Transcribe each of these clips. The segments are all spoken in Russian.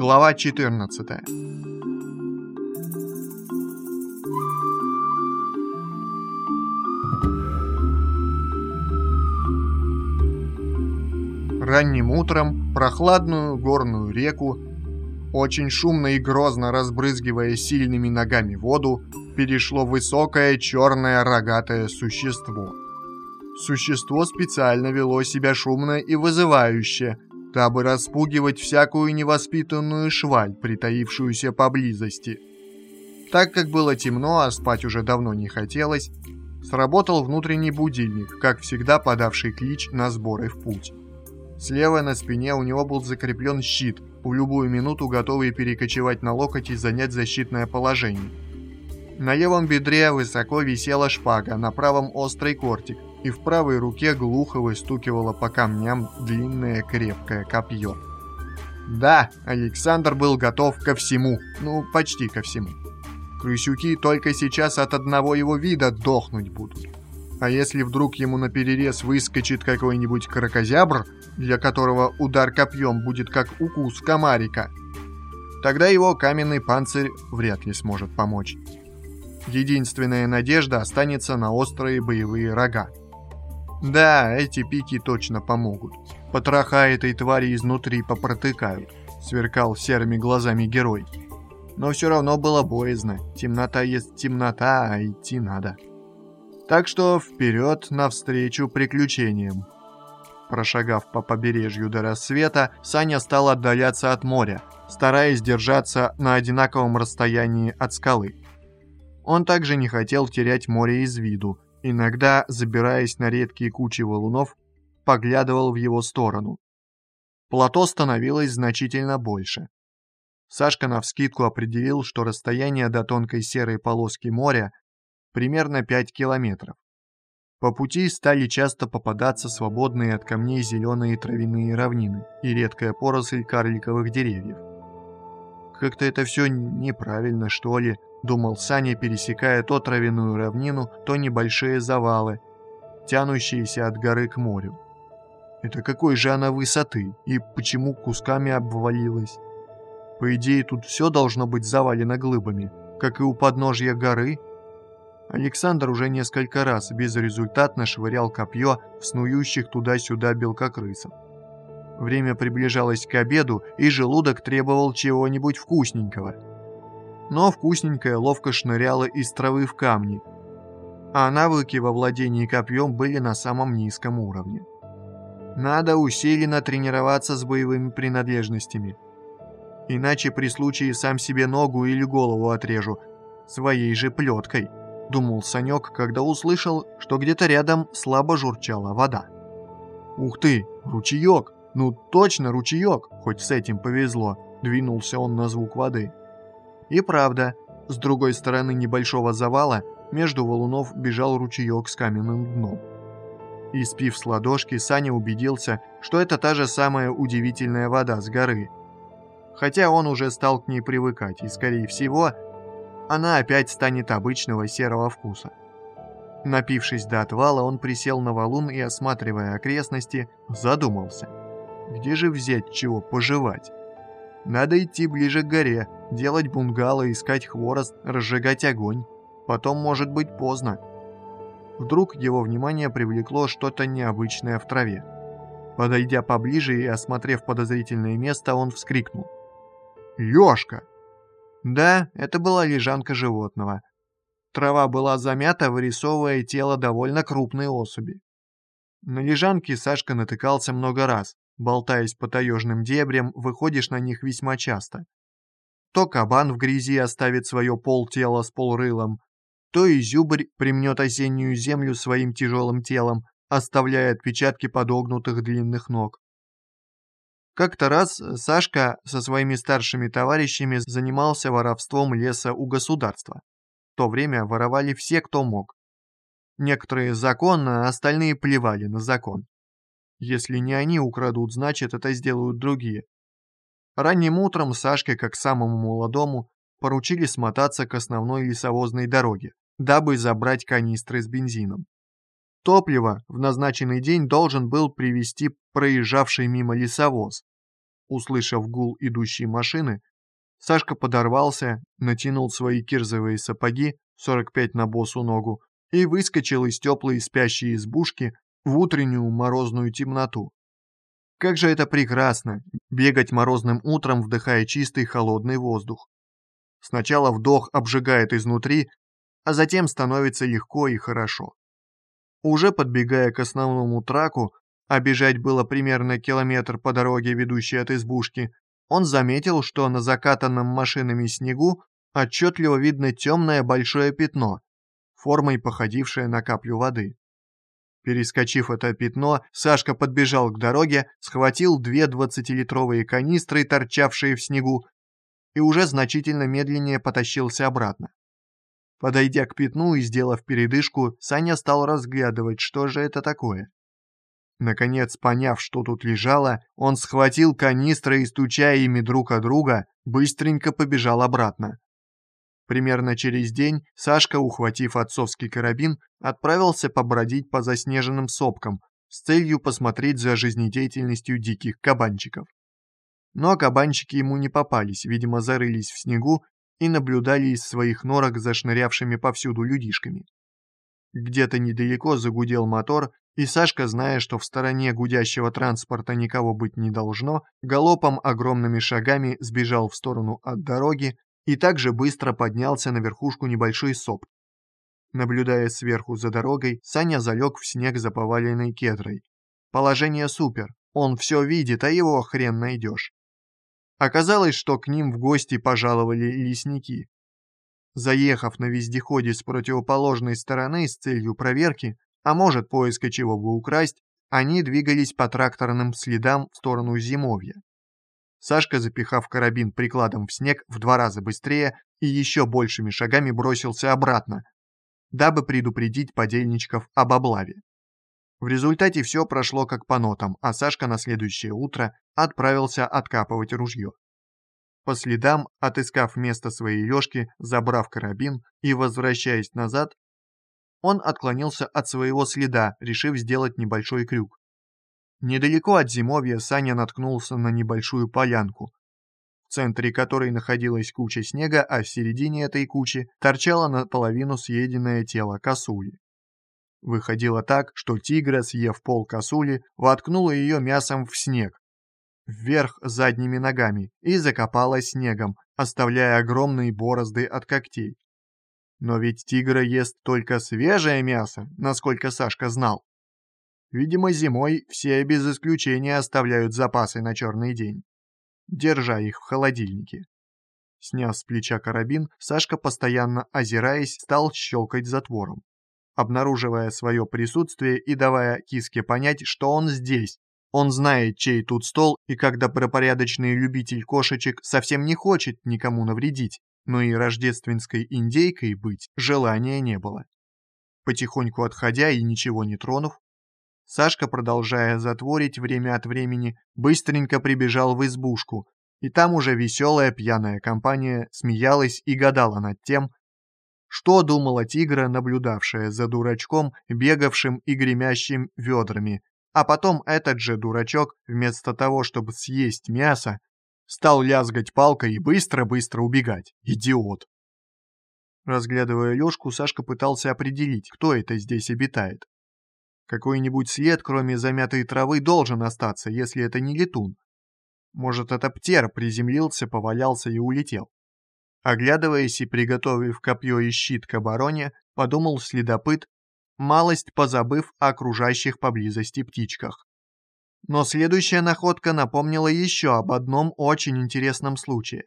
Глава 14 Ранним утром прохладную горную реку, очень шумно и грозно разбрызгивая сильными ногами воду, перешло высокое черное рогатое существо. Существо специально вело себя шумно и вызывающе, дабы распугивать всякую невоспитанную шваль, притаившуюся поблизости. Так как было темно, а спать уже давно не хотелось, сработал внутренний будильник, как всегда подавший клич на сборы в путь. Слева на спине у него был закреплен щит, в любую минуту готовый перекочевать на локоть и занять защитное положение. На левом бедре высоко висела шпага, на правом острый кортик, и в правой руке глухо выстукивало по камням длинное крепкое копье. Да, Александр был готов ко всему, ну, почти ко всему. Крысюки только сейчас от одного его вида дохнуть будут. А если вдруг ему на перерез выскочит какой-нибудь крокозябр, для которого удар копьем будет как укус комарика, тогда его каменный панцирь вряд ли сможет помочь. Единственная надежда останется на острые боевые рога. Да, эти пики точно помогут. Потроха этой твари изнутри попротыкают, сверкал серыми глазами герой. Но все равно было боязно. Темнота есть темнота, а идти надо. Так что вперед навстречу приключениям. Прошагав по побережью до рассвета, Саня стал отдаляться от моря, стараясь держаться на одинаковом расстоянии от скалы. Он также не хотел терять море из виду, иногда, забираясь на редкие кучи валунов, поглядывал в его сторону. Плато становилось значительно больше. Сашка навскидку определил, что расстояние до тонкой серой полоски моря примерно 5 километров. По пути стали часто попадаться свободные от камней зеленые травяные равнины и редкая поросль карликовых деревьев. Как-то это все неправильно, что ли, думал Саня, пересекая то травяную равнину, то небольшие завалы, тянущиеся от горы к морю. Это какой же она высоты и почему кусками обвалилась? По идее, тут все должно быть завалено глыбами, как и у подножья горы – Александр уже несколько раз безрезультатно швырял копье в снующих туда-сюда белкокрысов. Время приближалось к обеду, и желудок требовал чего-нибудь вкусненького. Но вкусненькое ловко шныряло из травы в камни, а навыки во владении копьем были на самом низком уровне. Надо усиленно тренироваться с боевыми принадлежностями. Иначе при случае сам себе ногу или голову отрежу, своей же плеткой думал Санек, когда услышал, что где-то рядом слабо журчала вода. «Ух ты, ручеек! Ну точно ручеек, хоть с этим повезло!» Двинулся он на звук воды. И правда, с другой стороны небольшого завала между валунов бежал ручеек с каменным дном. Испив с ладошки, Саня убедился, что это та же самая удивительная вода с горы. Хотя он уже стал к ней привыкать, и, скорее всего, она опять станет обычного серого вкуса. Напившись до отвала, он присел на валун и, осматривая окрестности, задумался. Где же взять чего пожевать? Надо идти ближе к горе, делать бунгало, искать хворост, разжигать огонь. Потом может быть поздно. Вдруг его внимание привлекло что-то необычное в траве. Подойдя поближе и осмотрев подозрительное место, он вскрикнул. «Лёшка!» Да, это была лежанка животного. Трава была замята, вырисовывая тело довольно крупной особи. На лежанке Сашка натыкался много раз. Болтаясь по таежным дебрям, выходишь на них весьма часто. То кабан в грязи оставит свое полтело с полрылом, то и зюбрь примнет осеннюю землю своим тяжелым телом, оставляя отпечатки подогнутых длинных ног. Как-то раз Сашка со своими старшими товарищами занимался воровством леса у государства. В то время воровали все, кто мог. Некоторые законно, а остальные плевали на закон. Если не они украдут, значит это сделают другие. Ранним утром Сашке, как самому молодому, поручили смотаться к основной лесовозной дороге, дабы забрать канистры с бензином. Топливо в назначенный день должен был привезти проезжавший мимо лесовоз. Услышав гул идущей машины, Сашка подорвался, натянул свои кирзовые сапоги, 45 на босу ногу, и выскочил из теплой спящей избушки в утреннюю морозную темноту. Как же это прекрасно, бегать морозным утром, вдыхая чистый холодный воздух. Сначала вдох обжигает изнутри, а затем становится легко и хорошо. Уже подбегая к основному траку, а бежать было примерно километр по дороге, ведущей от избушки, он заметил, что на закатанном машинами снегу отчетливо видно темное большое пятно, формой походившее на каплю воды. Перескочив это пятно, Сашка подбежал к дороге, схватил две двадцатилитровые канистры, торчавшие в снегу, и уже значительно медленнее потащился обратно. Подойдя к пятну и сделав передышку, Саня стал разглядывать, что же это такое. Наконец, поняв, что тут лежало, он схватил канистры и, стуча ими друг о друга, быстренько побежал обратно. Примерно через день Сашка, ухватив отцовский карабин, отправился побродить по заснеженным сопкам с целью посмотреть за жизнедеятельностью диких кабанчиков. Но кабанчики ему не попались, видимо, зарылись в снегу и наблюдали из своих норок за шнырявшими повсюду людишками. Где-то недалеко загудел мотор, и Сашка, зная, что в стороне гудящего транспорта никого быть не должно, галопом огромными шагами сбежал в сторону от дороги и также быстро поднялся на верхушку небольшой соп. Наблюдая сверху за дорогой, Саня залег в снег за поваленной кедрой. Положение супер, он все видит, а его хрен найдешь. Оказалось, что к ним в гости пожаловали лесники. Заехав на вездеходе с противоположной стороны с целью проверки, а может поиска чего бы украсть, они двигались по тракторным следам в сторону зимовья. Сашка, запихав карабин прикладом в снег в два раза быстрее и еще большими шагами бросился обратно, дабы предупредить подельничков об облаве. В результате все прошло как по нотам, а Сашка на следующее утро отправился откапывать ружье. По следам, отыскав место своей лёжки, забрав карабин и возвращаясь назад, он отклонился от своего следа, решив сделать небольшой крюк. Недалеко от зимовья Саня наткнулся на небольшую полянку, в центре которой находилась куча снега, а в середине этой кучи торчало наполовину съеденное тело косули. Выходило так, что тигра, съев пол косули, воткнула ее мясом в снег, вверх задними ногами, и закопала снегом, оставляя огромные борозды от когтей. Но ведь тигра ест только свежее мясо, насколько Сашка знал. Видимо, зимой все без исключения оставляют запасы на черный день, держа их в холодильнике. Сняв с плеча карабин, Сашка, постоянно озираясь, стал щелкать затвором, обнаруживая свое присутствие и давая киске понять, что он здесь. Он знает, чей тут стол, и когда пропорядочный любитель кошечек совсем не хочет никому навредить, но и рождественской индейкой быть желания не было. Потихоньку отходя и ничего не тронув, Сашка, продолжая затворить время от времени, быстренько прибежал в избушку, и там уже веселая пьяная компания смеялась и гадала над тем, что думала тигра, наблюдавшая за дурачком, бегавшим и гремящим ведрами, а потом этот же дурачок, вместо того, чтобы съесть мясо, стал лязгать палкой и быстро-быстро убегать. Идиот. Разглядывая Лёшку, Сашка пытался определить, кто это здесь обитает. Какой-нибудь след, кроме замятой травы, должен остаться, если это не летун. Может, это птер приземлился, повалялся и улетел. Оглядываясь и приготовив копье и щит к обороне, подумал следопыт, малость позабыв о окружающих поблизости птичках. Но следующая находка напомнила еще об одном очень интересном случае.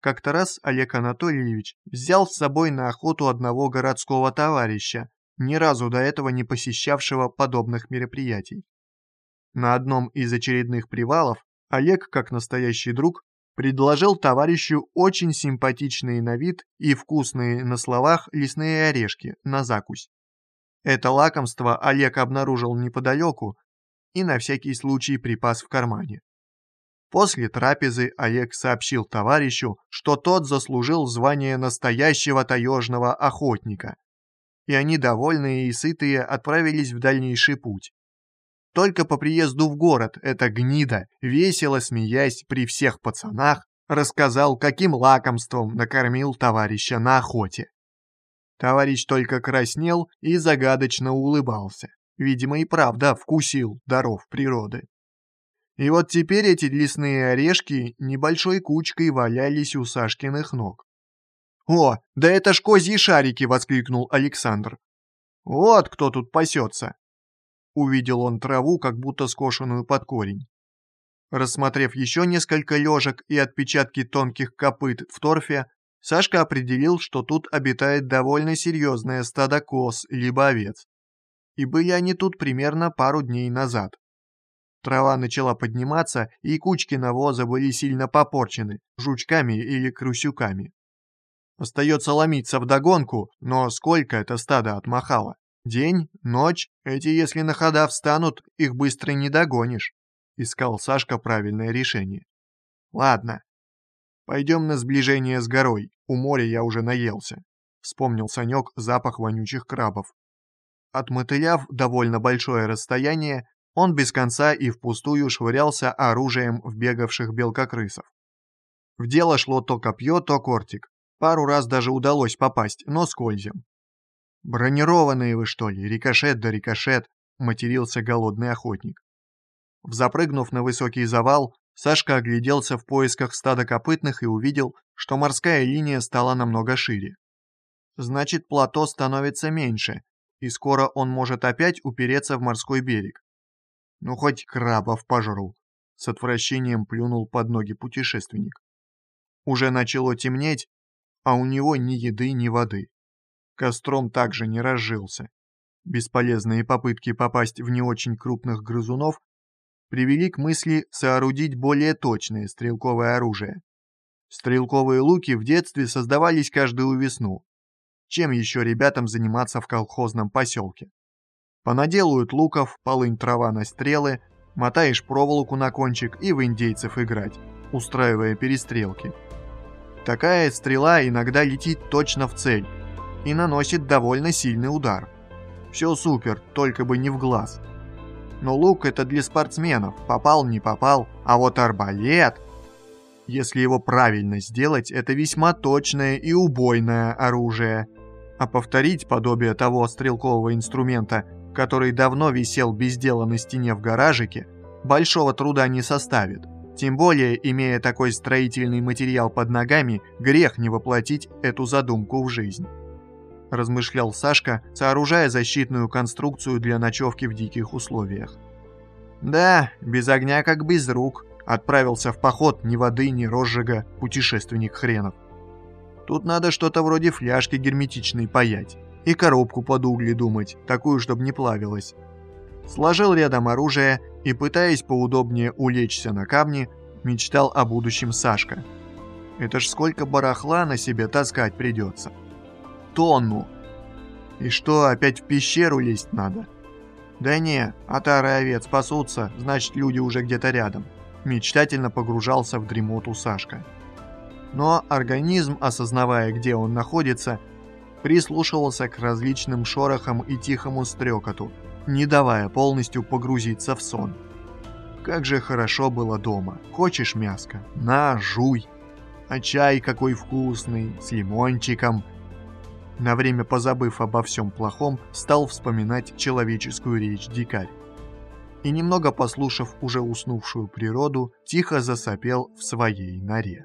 Как-то раз Олег Анатольевич взял с собой на охоту одного городского товарища, ни разу до этого не посещавшего подобных мероприятий. На одном из очередных привалов Олег, как настоящий друг, предложил товарищу очень симпатичные на вид и вкусные на словах лесные орешки на закусь. Это лакомство Олег обнаружил неподалеку и на всякий случай припас в кармане. После трапезы Олег сообщил товарищу, что тот заслужил звание настоящего таежного охотника и они, довольные и сытые, отправились в дальнейший путь. Только по приезду в город эта гнида, весело смеясь при всех пацанах, рассказал, каким лакомством накормил товарища на охоте. Товарищ только краснел и загадочно улыбался. Видимо, и правда вкусил даров природы. И вот теперь эти лесные орешки небольшой кучкой валялись у Сашкиных ног. «О, да это ж козьи шарики!» — воскликнул Александр. «Вот кто тут пасется!» Увидел он траву, как будто скошенную под корень. Рассмотрев еще несколько лежек и отпечатки тонких копыт в торфе, Сашка определил, что тут обитает довольно серьезное стадо коз либо овец. И были они тут примерно пару дней назад. Трава начала подниматься, и кучки навоза были сильно попорчены жучками или крысюками. Остается ломиться вдогонку, но сколько это стадо отмахало? День, ночь, эти если на хода встанут, их быстро не догонишь. Искал Сашка правильное решение. Ладно, пойдем на сближение с горой, у моря я уже наелся. Вспомнил Санек запах вонючих крабов. Отмотыляв довольно большое расстояние, он без конца и впустую швырялся оружием в бегавших белкокрысов. В дело шло то копье, то кортик. Пару раз даже удалось попасть, но скользем. «Бронированные вы, что ли? Рикошет да рикошет!» — матерился голодный охотник. Запрыгнув на высокий завал, Сашка огляделся в поисках стада копытных и увидел, что морская линия стала намного шире. Значит, плато становится меньше, и скоро он может опять упереться в морской берег. Ну, хоть крабов пожру. С отвращением плюнул под ноги путешественник. Уже начало темнеть, а у него ни еды, ни воды. Костром также не разжился. Бесполезные попытки попасть в не очень крупных грызунов привели к мысли соорудить более точное стрелковое оружие. Стрелковые луки в детстве создавались каждую весну. Чем еще ребятам заниматься в колхозном поселке? Понаделают луков, полынь трава на стрелы, мотаешь проволоку на кончик и в индейцев играть, устраивая перестрелки. Такая стрела иногда летит точно в цель и наносит довольно сильный удар. Все супер, только бы не в глаз. Но лук это для спортсменов, попал не попал, а вот арбалет... Если его правильно сделать, это весьма точное и убойное оружие. А повторить подобие того стрелкового инструмента который давно висел без дела на стене в гаражике, большого труда не составит. Тем более, имея такой строительный материал под ногами, грех не воплотить эту задумку в жизнь. Размышлял Сашка, сооружая защитную конструкцию для ночевки в диких условиях. Да, без огня как без рук. Отправился в поход ни воды, ни розжига, путешественник хренов. Тут надо что-то вроде фляжки герметичной паять и коробку под угли думать, такую, чтобы не плавилась. Сложил рядом оружие и, пытаясь поудобнее улечься на камни, мечтал о будущем Сашка. Это ж сколько барахла на себе таскать придется. Тонну. И что, опять в пещеру лезть надо? Да не, отары овец пасутся, значит люди уже где-то рядом. Мечтательно погружался в дремоту Сашка. Но организм, осознавая, где он находится, прислушивался к различным шорохам и тихому стрекоту, не давая полностью погрузиться в сон. Как же хорошо было дома. Хочешь мяско? На, жуй. А чай какой вкусный, с лимончиком. На время позабыв обо всем плохом, стал вспоминать человеческую речь дикарь. И немного послушав уже уснувшую природу, тихо засопел в своей норе.